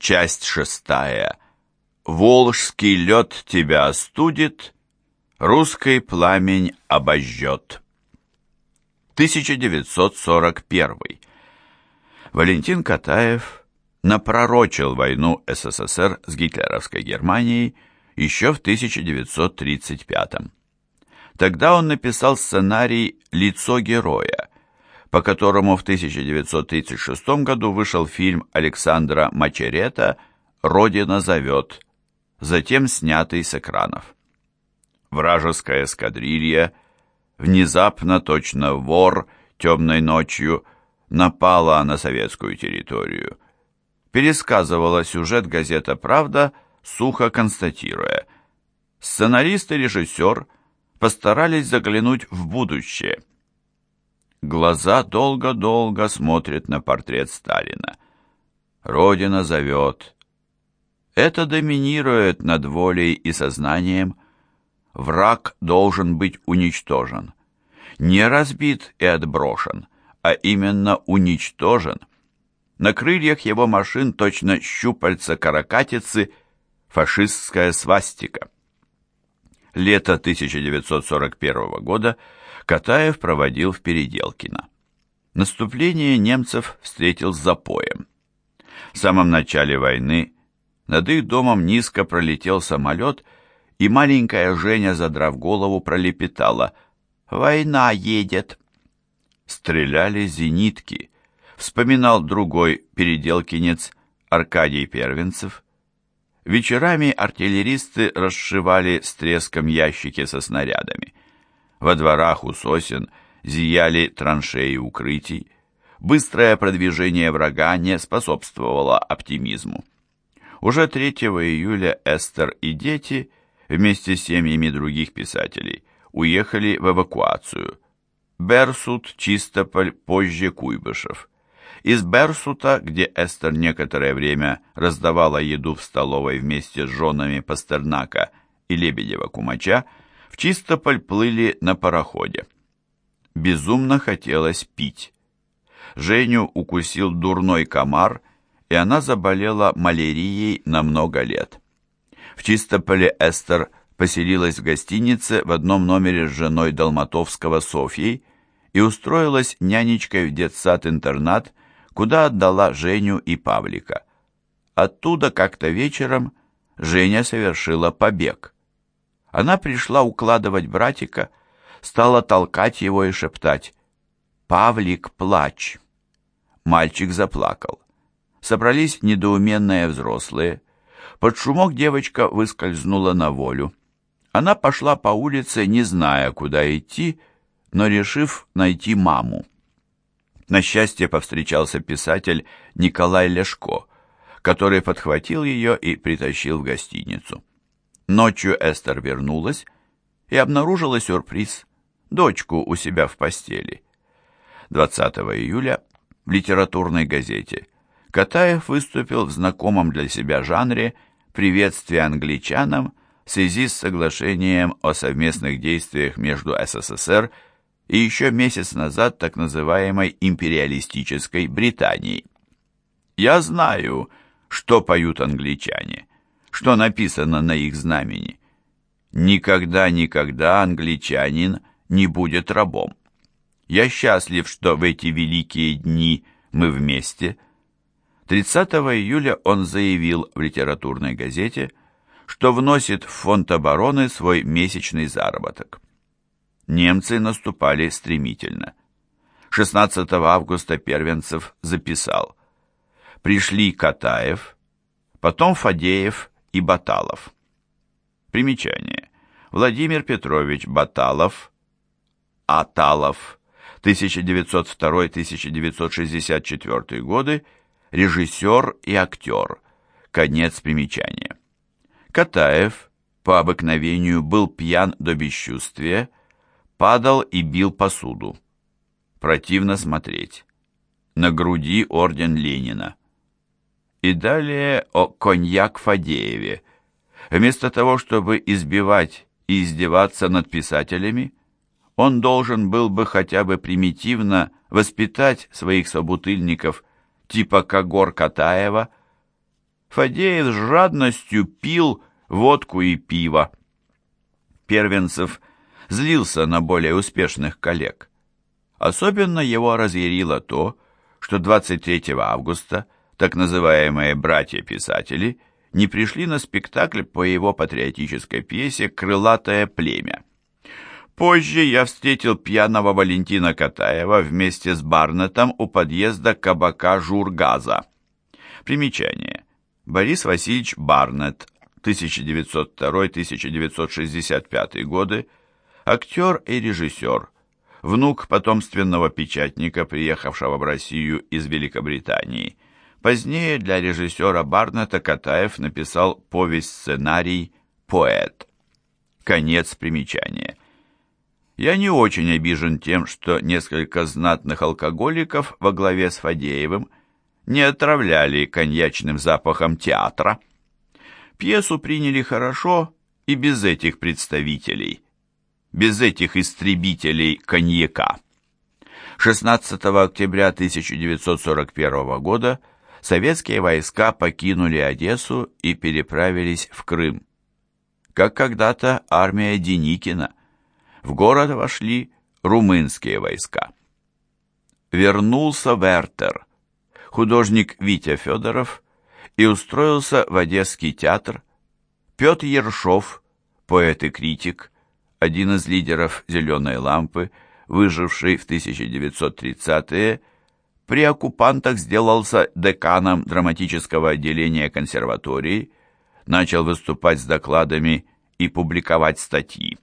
Часть шестая. Волжский лед тебя остудит, русский пламень обожжет. 1941. Валентин Катаев напророчил войну СССР с гитлеровской Германией еще в 1935. Тогда он написал сценарий «Лицо героя», по которому в 1936 году вышел фильм Александра Мачерета «Родина зовет», затем снятый с экранов. Вражеская эскадрилья, внезапно точно вор темной ночью, напала на советскую территорию. Пересказывала сюжет газета «Правда», сухо констатируя. Сценарист и режиссер постарались заглянуть в будущее – Глаза долго-долго смотрят на портрет Сталина. Родина зовет. Это доминирует над волей и сознанием. Враг должен быть уничтожен. Не разбит и отброшен, а именно уничтожен. На крыльях его машин точно щупальца каракатицы фашистская свастика. Лето 1941 года – Катаев проводил в Переделкино. Наступление немцев встретил с запоем. В самом начале войны над их домом низко пролетел самолет, и маленькая Женя, задрав голову, пролепетала «Война едет!». Стреляли зенитки, вспоминал другой переделкинец Аркадий Первенцев. Вечерами артиллеристы расшивали с треском ящики со снарядами. Во дворах у сосен зияли траншеи укрытий. Быстрое продвижение врага не способствовало оптимизму. Уже 3 июля Эстер и дети вместе с семьями других писателей уехали в эвакуацию. Берсут, Чистополь, позже Куйбышев. Из Берсута, где Эстер некоторое время раздавала еду в столовой вместе с женами Пастернака и Лебедева-Кумача, в Чистополь плыли на пароходе. Безумно хотелось пить. Женю укусил дурной комар, и она заболела малярией на много лет. В Чистополе Эстер поселилась в гостинице в одном номере с женой Долматовского Софьей и устроилась нянечкой в детсад-интернат, куда отдала Женю и Павлика. Оттуда как-то вечером Женя совершила побег. Она пришла укладывать братика, стала толкать его и шептать «Павлик, плачь!». Мальчик заплакал. Собрались недоуменные взрослые. Под шумок девочка выскользнула на волю. Она пошла по улице, не зная, куда идти, но решив найти маму. На счастье повстречался писатель Николай Лешко, который подхватил ее и притащил в гостиницу. Ночью Эстер вернулась и обнаружила сюрприз – дочку у себя в постели. 20 июля в литературной газете Катаев выступил в знакомом для себя жанре «Приветствие англичанам» в связи с соглашением о совместных действиях между СССР и еще месяц назад так называемой империалистической Британией. «Я знаю, что поют англичане что написано на их знамени. Никогда-никогда англичанин не будет рабом. Я счастлив, что в эти великие дни мы вместе. 30 июля он заявил в литературной газете, что вносит в фонд обороны свой месячный заработок. Немцы наступали стремительно. 16 августа Первенцев записал «Пришли Катаев, потом Фадеев и Баталов. Примечание. Владимир Петрович Баталов, Аталов, 1902-1964 годы, режиссер и актер. Конец примечания. Катаев по обыкновению был пьян до бесчувствия, падал и бил посуду. Противно смотреть. На груди орден Ленина. И далее о коньяк Фадееве. Вместо того, чтобы избивать и издеваться над писателями, он должен был бы хотя бы примитивно воспитать своих собутыльников типа Когор Катаева. Фадеев с жадностью пил водку и пиво. Первенцев злился на более успешных коллег. Особенно его разъярило то, что 23 августа так называемые «братья-писатели» не пришли на спектакль по его патриотической пьесе «Крылатое племя». Позже я встретил пьяного Валентина Катаева вместе с Барнетом у подъезда кабака «Жургаза». Примечание. Борис Васильевич Барнет, 1902-1965 годы, актер и режиссер, внук потомственного печатника, приехавшего в Россию из Великобритании. Позднее для режиссера Барнета Катаев написал повесть-сценарий «Поэт». Конец примечания. Я не очень обижен тем, что несколько знатных алкоголиков во главе с Фадеевым не отравляли коньячным запахом театра. Пьесу приняли хорошо и без этих представителей, без этих истребителей коньяка. 16 октября 1941 года советские войска покинули Одессу и переправились в Крым. Как когда-то армия Деникина – в город вошли румынские войска. Вернулся Вертер, художник Витя Федоров, и устроился в Одесский театр. Петр Ершов, поэт и критик, один из лидеров «Зеленой лампы», выживший в 1930-е, при оккупантах сделался деканом драматического отделения консерватории, начал выступать с докладами и публиковать статьи.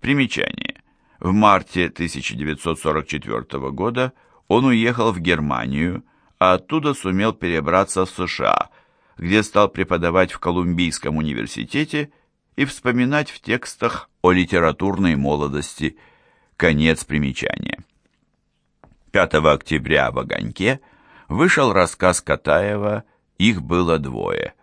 Примечание. В марте 1944 года он уехал в Германию, а оттуда сумел перебраться в США, где стал преподавать в Колумбийском университете и вспоминать в текстах о литературной молодости. Конец примечания. 5 октября в «Огоньке» вышел рассказ Катаева «Их было двое».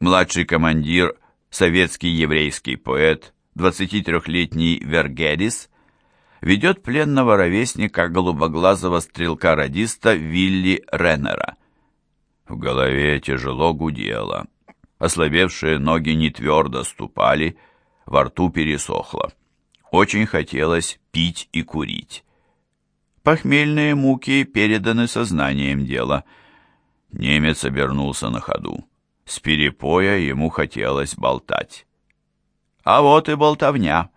Младший командир, советский еврейский поэт 23-летний Вергерис ведет пленного ровесника голубоглазого стрелка-радиста Вилли Реннера. В голове тяжело гудело, ослабевшие ноги не твердо ступали, во рту пересохло. Очень хотелось пить и курить. Похмельные муки переданы сознанием дела. Немец обернулся на ходу. С перепоя ему хотелось болтать. А вот и болтовня.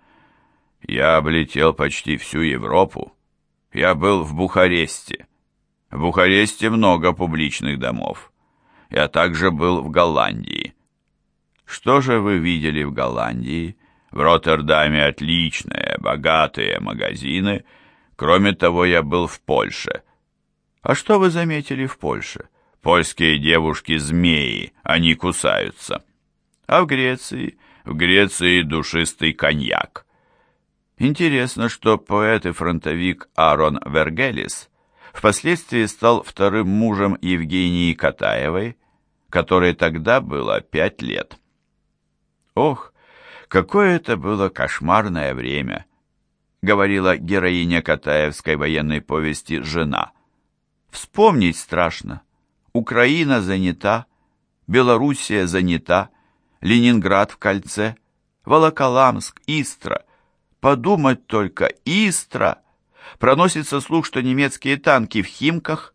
Я облетел почти всю Европу. Я был в Бухаресте. В Бухаресте много публичных домов. Я также был в Голландии. Что же вы видели в Голландии? В Роттердаме отличные, богатые магазины. Кроме того, я был в Польше. А что вы заметили в Польше? Польские девушки-змеи, они кусаются. А в Греции в Греции душистый коньяк. Интересно, что поэт и фронтовик Аарон Вергелис впоследствии стал вторым мужем Евгении Катаевой, которой тогда было пять лет. Ох, какое это было кошмарное время, говорила героиня Катаевской военной повести «Жена». Вспомнить страшно. Украина занята, Белоруссия занята, Ленинград в кольце, Волоколамск, Истра. Подумать только, Истра! Проносится слух, что немецкие танки в Химках.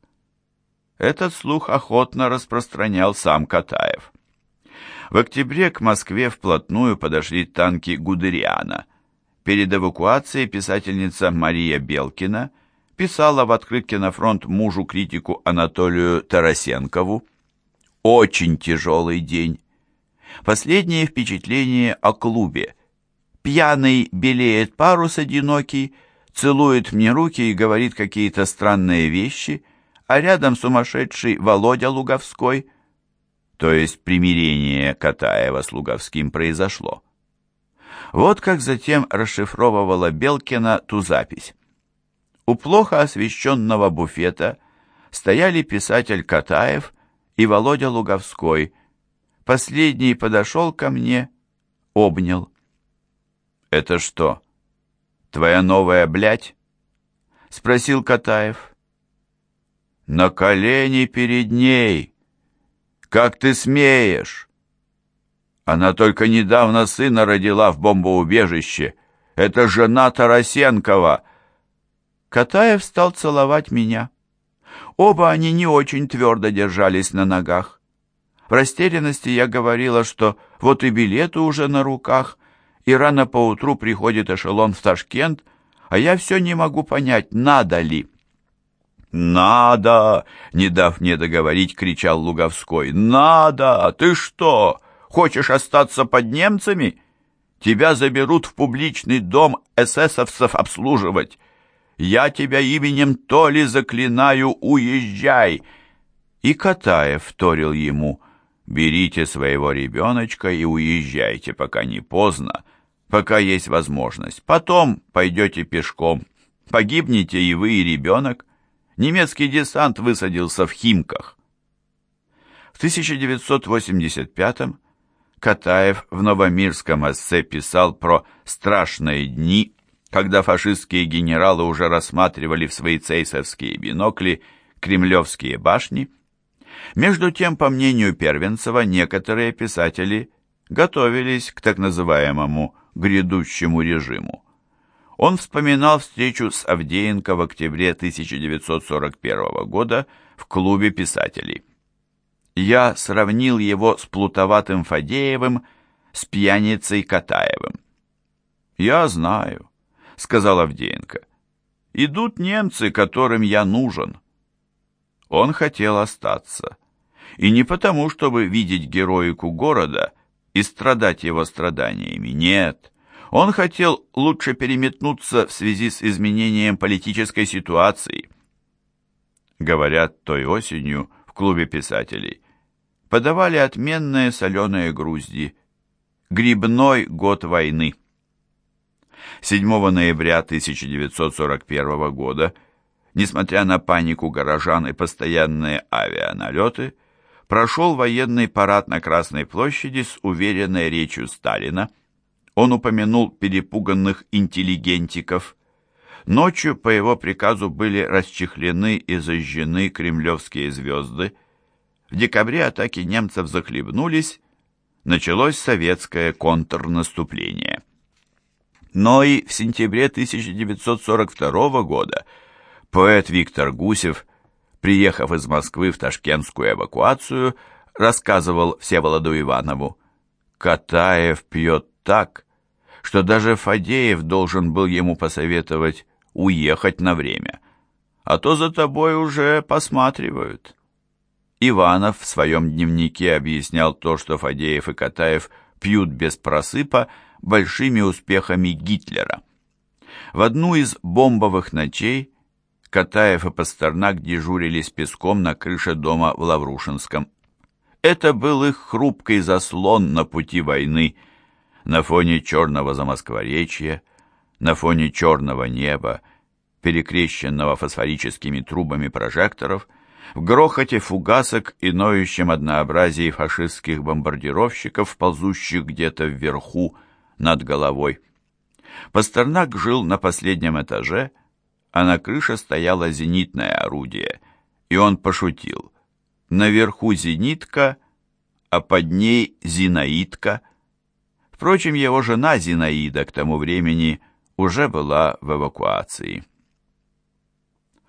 Этот слух охотно распространял сам Катаев. В октябре к Москве вплотную подошли танки Гудериана. Перед эвакуацией писательница Мария Белкина писала в открытке на фронт мужу-критику Анатолию Тарасенкову «Очень тяжелый день. Последнее впечатление о клубе. Пьяный белеет парус одинокий, целует мне руки и говорит какие-то странные вещи, а рядом сумасшедший Володя Луговской. То есть примирение Катаева с Луговским произошло. Вот как затем расшифровывала Белкина ту запись. У плохо освещенного буфета стояли писатель Катаев и Володя Луговской – Последний подошел ко мне, обнял. «Это что, твоя новая блядь?» — спросил Катаев. «На колени перед ней!» — Как ты смеешь? Она только недавно сына родила в бомбоубежище. Это жена Тарасенкова. Катаев стал целовать меня. Оба они не очень твердо держались на ногах. В растерянности я говорила, что вот и билеты уже на руках, и рано поутру приходит эшелон в Ташкент, а я все не могу понять, надо ли. «Надо!» — не дав мне договорить, кричал Луговской. «Надо! Ты что, хочешь остаться под немцами? Тебя заберут в публичный дом эсэсовцев обслуживать. Я тебя именем Толи заклинаю, уезжай!» И Катаев вторил ему. «Берите своего ребеночка и уезжайте, пока не поздно, пока есть возможность. Потом пойдете пешком. Погибнете и вы, и ребенок. Немецкий десант высадился в Химках». В 1985 Катаев в Новомирском эссе писал про страшные дни когда фашистские генералы уже рассматривали в свои цейсовские бинокли кремлевские башни. Между тем, по мнению Первенцева, некоторые писатели готовились к так называемому «грядущему режиму». Он вспоминал встречу с Авдеенко в октябре 1941 года в клубе писателей. «Я сравнил его с плутоватым Фадеевым, с пьяницей Катаевым. Я знаю, сказал Авдеенко. «Идут немцы, которым я нужен». Он хотел остаться. И не потому, чтобы видеть героику города и страдать его страданиями. Нет. Он хотел лучше переметнуться в связи с изменением политической ситуации. Говорят, той осенью в клубе писателей подавали отменные соленые грузди. Грибной год войны. 7 ноября 1941 года, несмотря на панику горожан и постоянные авианалеты, прошел военный парад на Красной площади с уверенной речью Сталина. Он упомянул перепуганных интеллигентиков. Ночью по его приказу были расчехлены и зажжены кремлевские звезды. В декабре атаки немцев захлебнулись, началось советское контрнаступление но и в сентябре 1942 года поэт Виктор Гусев, приехав из Москвы в ташкентскую эвакуацию, рассказывал Всеволоду Иванову, «Катаев пьет так, что даже Фадеев должен был ему посоветовать уехать на время, а то за тобой уже посматривают». Иванов в своем дневнике объяснял то, что Фадеев и Катаев пьют без просыпа, большими успехами Гитлера. В одну из бомбовых ночей Катаев и Пастернак дежурили с песком на крыше дома в Лаврушинском. Это был их хрупкий заслон на пути войны, на фоне черного замоскворечья, на фоне черного неба, перекрещенного фосфорическими трубами прожекторов, в грохоте фугасок и ноющем однообразии фашистских бомбардировщиков, ползущих где-то вверху, над головой. Пастернак жил на последнем этаже, а на крыше стояло зенитное орудие, и он пошутил. Наверху зенитка, а под ней зинаидка. Впрочем, его жена Зинаида к тому времени уже была в эвакуации.